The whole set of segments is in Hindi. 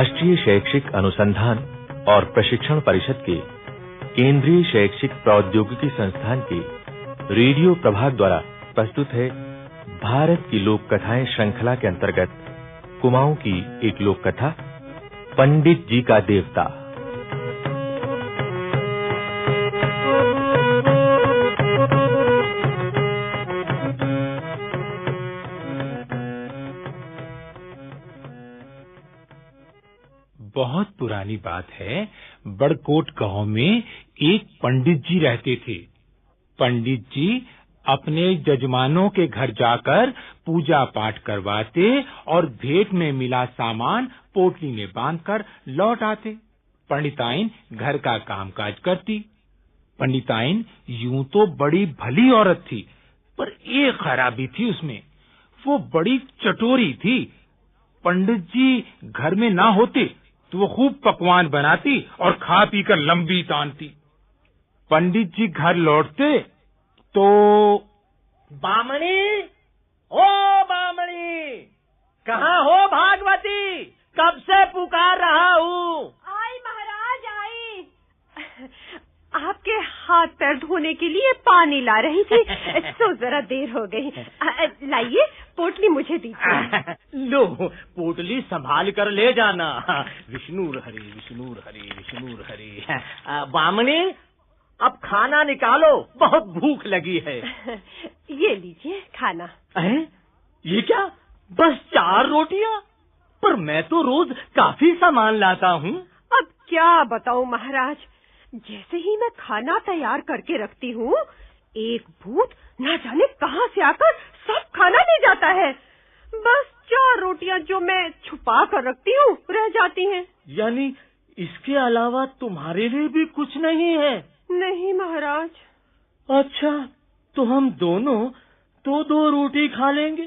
राष्ट्रीय शैक्षिक अनुसंधान और प्रशिक्षण परिषद के केंद्रीय शैक्षिक प्रौद्योगिकी संस्थान के रेडियो प्रभाग द्वारा प्रस्तुत है भारत की लोक कथाएँ श्रृंखला के अंतर्गत कुमाऊं की एक लोक कथा पंडित जी का देवता। बहुत पुरानी बात है। बड़कोट गाँव में एक पंडित जी रहते थे। पंडित जी अपने जजमानों के घर जाकर पूजा पाठ करवाते और भेंट में मिला सामान पोटली में बांधकर लौट आते। पंडिताइन घर का कामकाज करती। पंडिताइन यूँ तो बड़ी भली औरत थी, पर एक खराबी थी उसमें। वो बड़ी चटोरी थी। पंडित जी घर में ना होते तो वो खूब पकवान बनाती और खा पी कर लंबी तानती। पंडित जी घर लौटते तो बामणी ओ बामणी कहाँ हो भागवती? कब से पुकार रहा हूँ? आई महाराज आई। आपके हाथ पैर धोने के लिए पानी ला रही थी। तो जरा देर हो गई। लाइए पोटली मुझे दीजिए। लो पोटली संभाल कर ले जाना। विष्णु हरि विष्णु हरि विष्णु हरि। बामणी अब खाना निकालो। बहुत भूख लगी है। ये लीजिए खाना। है? ये क्या? बस चार रोटियाँ? पर मैं तो रोज काफ़ी सामान लाता हूँ। अब क्या बताऊँ महाराज? जैसे ही मैं खाना तैयार करके रखती हूँ एक भूत न जाने कहाँ से आकर सब खाना ले जाता है। बस चार रोटियाँ जो मैं छुपा कर रखती हूँ रह जाती हैं। यानी इसके अलावा तुम्हारे लिए भी कुछ नहीं है? नहीं महाराज। अच्छा तो हम दोनों दो दो रोटी खा लेंगे।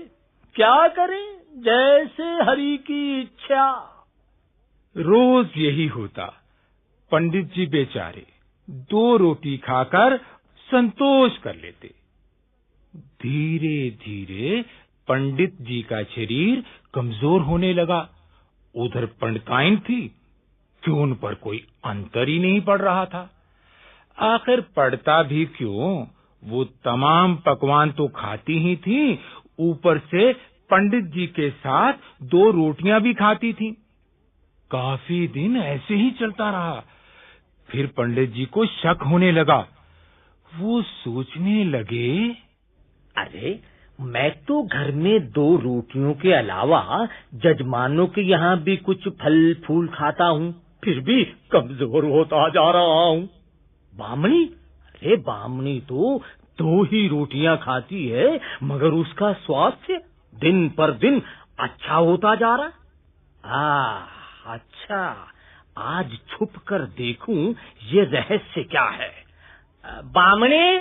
क्या करें? जैसे हरि की इच्छा। रोज यही होता। पंडित जी बेचारे, दो रोटी खाकर संतोष कर लेते। धीरे धीरे पंडित जी का शरीर कमज़ोर होने लगा। उधर पंडिताइन थी क्यों उन पर कोई अंतर ही नहीं पड़ रहा था। आखिर पड़ता भी क्यों? वो तमाम पकवान तो खाती ही थी। ऊपर से पंडित जी के साथ दो रोटियाँ भी खाती थी। काफ़ी दिन ऐसे ही चलता रहा। फिर पंडित जी को शक होने लगा। वो सोचने लगे, अरे, मैं तो घर में दो रोटियों के अलावा जजमानों के यहाँ भी कुछ फल फूल खाता हूँ। फिर भी कमज़ोर होता जा रहा हूँ। बामणी? अरे, बामणी तो दो ही रोटियाँ खाती है, मगर उसका स्वास्थ्य दिन पर दिन अच्छा होता जा रहा आ अच्छा। आज छुप कर देखूँ ये रहस्य क्या है। बामणी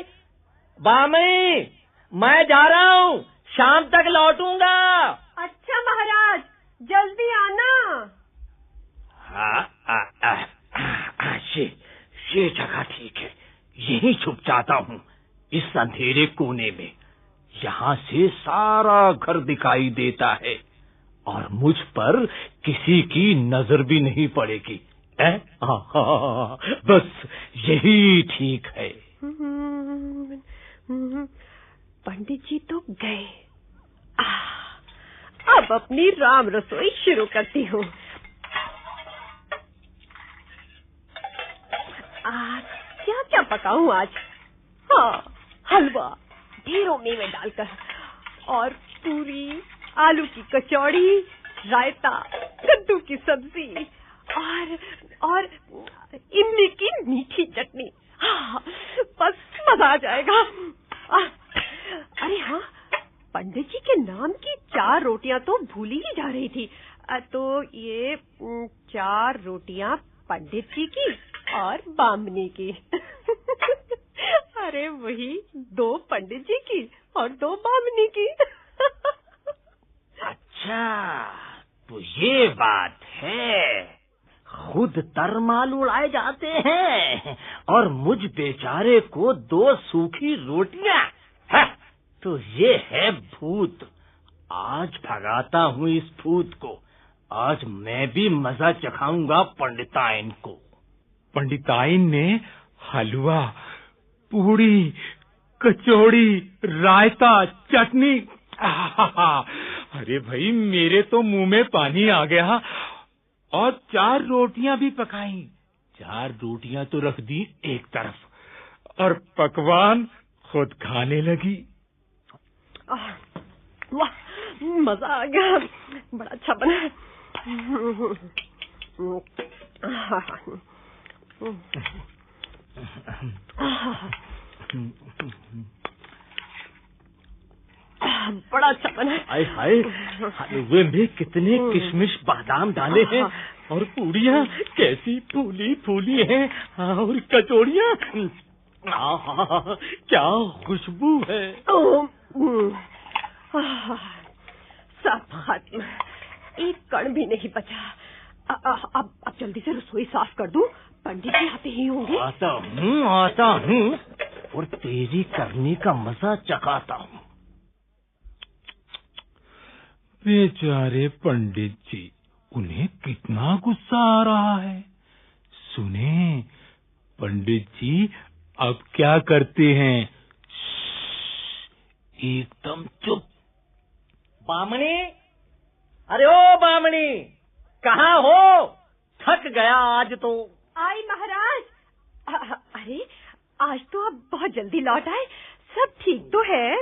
बामणी मैं जा रहा हूँ शाम तक लौटूँगा। अच्छा महाराज जल्दी आना। हाँ ये जगह ठीक है यहीं छुप जाता हूँ इस अंधेरे कोने में। यहाँ से सारा घर दिखाई देता है और मुझ पर किसी की नज़र भी नहीं पड़ेगी। है? बस यही ठीक है। पंडित जी तो गए। अब अपनी राम रसोई शुरू करती हूँ। क्या क्या पकाऊं आज? हाँ हलवा, ढेरों मेवे डालकर और पूरी आलू की कचौड़ी, रायता की सब्ज़ी। और और इमली की मीठी चटनी। हाँ, बस मज़ा आ जाएगा। आ, अरे हाँ पंडित जी के नाम की चार रोटियाँ तो भूली ही जा रही थी। तो ये चार रोटियाँ पंडित जी की और बामनी की। अरे वही दो पंडित जी की और दो बामनी की। अच्छा तो ये बात है। खुद तरमाल उड़ाए जाते हैं और मुझ बेचारे को दो सूखी रोटियाँ। तो ये है भूत। आज भगाता हूँ इस भूत को। आज मैं भी मज़ा चखाऊँगा पंडिताइन को। पंडिताइन ने हलवा पूरी कचौड़ी, रायता, चटनी। अरे भाई, मेरे तो मुँह में पानी आ गया। और चार रोटियाँ भी पकाई। चार रोटियाँ तो रख दी एक तरफ़, और पकवान खुद खाने लगी। वाह, मज़ा आ गया। बड़ा अच्छा बना। है बड़ा अच्छा बना है। हाय हाय हलवे में कितने किशमिश बादाम डाले हैं और पूड़ियाँ कैसी फूली फूली हैं और कचौड़ियाँ। आहा, क्या खुशबू है। हम्म, सब खत्म। एक कण भी नहीं बचा। अब अब जल्दी से रसोई साफ़ कर दूँ। पंडित जी आते ही होंगे। आता हूँ आता हूँ और तेरी करने का मज़ा चखाता हूँ। बेचारे पंडित जी उन्हें कितना गुस्सा आ रहा है। सुने पंडित जी अब क्या करते हैं? एकदम चुप। बामणी अरे ओ बामणी कहाँ हो? थक गया आज तो। आई महाराज अरे आज तो आप बहुत जल्दी लौट आए सब ठीक तो है।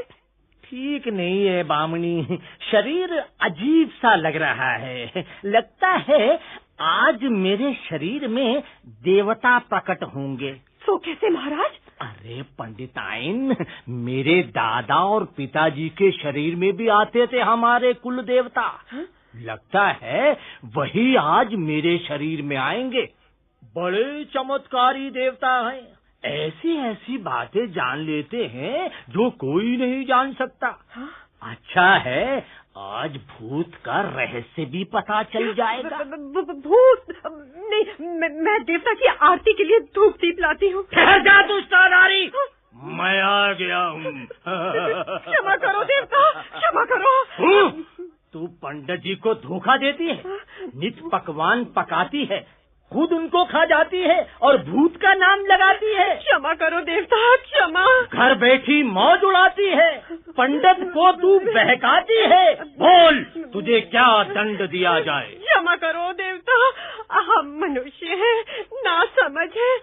ठीक नहीं है बामणी शरीर अजीब सा लग रहा है। लगता है आज मेरे शरीर में देवता प्रकट होंगे। सो कैसे महाराज? अरे पंडिताइन मेरे दादा और पिताजी के शरीर में भी आते थे हमारे कुल देवता। हाँ? लगता है वही आज मेरे शरीर में आएँगे। बड़े चमत्कारी देवता हैं। ऐसी ऐसी बातें जान लेते हैं जो कोई नहीं जान सकता। हाँ? अच्छा है आज भूत का रहस्य भी पता चल जाएगा। भूत! नहीं मैं, मैं देवता की आरती के लिए धूप दीप लाती हूँ। ठहर जा दुष्टा नारी! मैं आ गया हूँ। क्षमा करो देवता! क्षमा करो! तू पंडित जी को धोखा देती है? नित पकवान पकाती है। खुद उनको खा जाती है और भूत का नाम लगाती है। क्षमा करो देवता क्षमा। घर बैठी मौज उड़ाती है। पंडित को तू बहकाती है। बोल तुझे क्या दंड दिया जाए? क्षमा करो देवता हम मनुष्य हैं ना समझ है।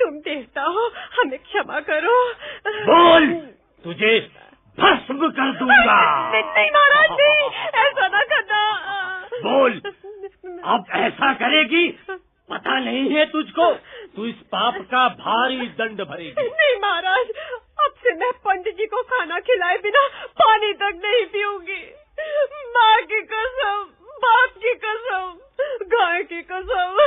तुम देवता हो हमें क्षमा करो। बोल तुझे भस्म कर दूँगा। नहीं, महाराज नहीं ऐसा ना करना। बोल अब ऐसा करेगी पता नहीं है तुझको। तू इस पाप का भारी दंड भरेगी। नहीं महाराज अब से मैं पंडित जी को खाना खिलाए बिना पानी तक नहीं पीऊँगी। माँ की कसम बाप की कसम गाय की कसम।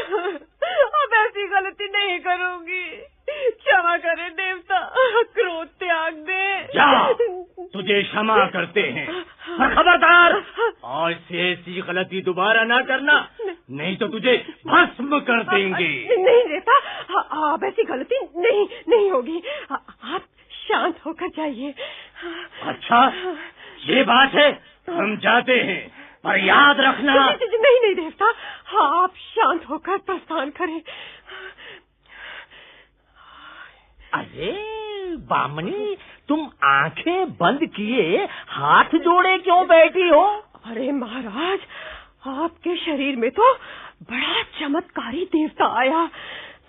अब ऐसी गलती नहीं करूँगी। क्षमा करे देवता क्रोध त्याग दे। जा तुझे क्षमा करते हैं। खबरदार और से ऐसी गलती दोबारा ना करना। नहीं तो तुझे भस्म कर देंगे। नहीं देवता आ- अब ऐसी गलती नहीं नहीं होगी। आप शांत होकर जाइए। अच्छा ये बात है हम जाते हैं पर याद रखना। नहीं नहीं नहीं देवता आप शांत होकर प्रस्थान करें। अरे बामनी तुम आँखें बंद किए हाथ जोड़े क्यों बैठी हो? अरे महाराज आपके शरीर में तो बड़ा चमत्कारी देवता आया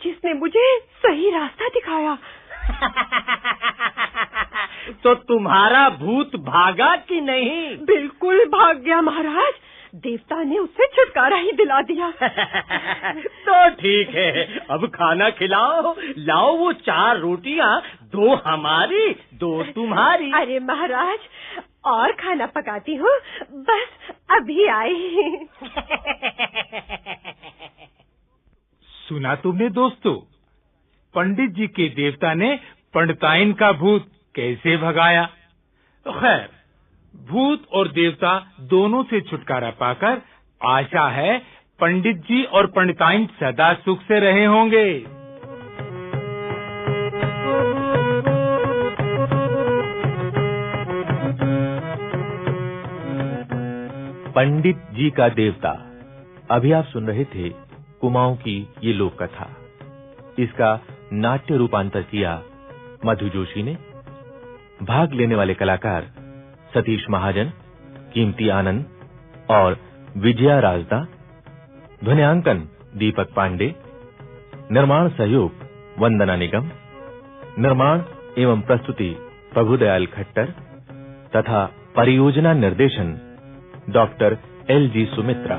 जिसने मुझे सही रास्ता दिखाया। तो तुम्हारा भूत भागा कि नहीं? बिल्कुल भाग गया महाराज। देवता ने उससे छुटकारा ही दिला दिया। तो ठीक है अब खाना खिलाओ। लाओ वो चार रोटियाँ दो हमारी दो तुम्हारी। अरे महाराज और खाना पकाती हूँ। बस अभी आई। सुना तुमने दोस्तों? पंडित जी के देवता ने पंडताइन का भूत कैसे भगाया? खैर, भूत और देवता दोनों से छुटकारा पाकर आशा है पंडित जी और पंडताइन सदा सुख से रहे होंगे। पंडित जी का देवता। अभी आप सुन रहे थे कुमाऊं की ये लोक कथा इसका नाट्य रूपांतर किया मधु जोशी ने। भाग लेने वाले कलाकार सतीश महाजन, कीमती आनंद और विजया राजदा, ध्वनियांकन दीपक पांडे, निर्माण सहयोग वंदना निगम, निर्माण एवं प्रस्तुति प्रभुदयाल खट्टर, तथा परियोजना निर्देशन डॉक्टर एल जी सुमित्रा।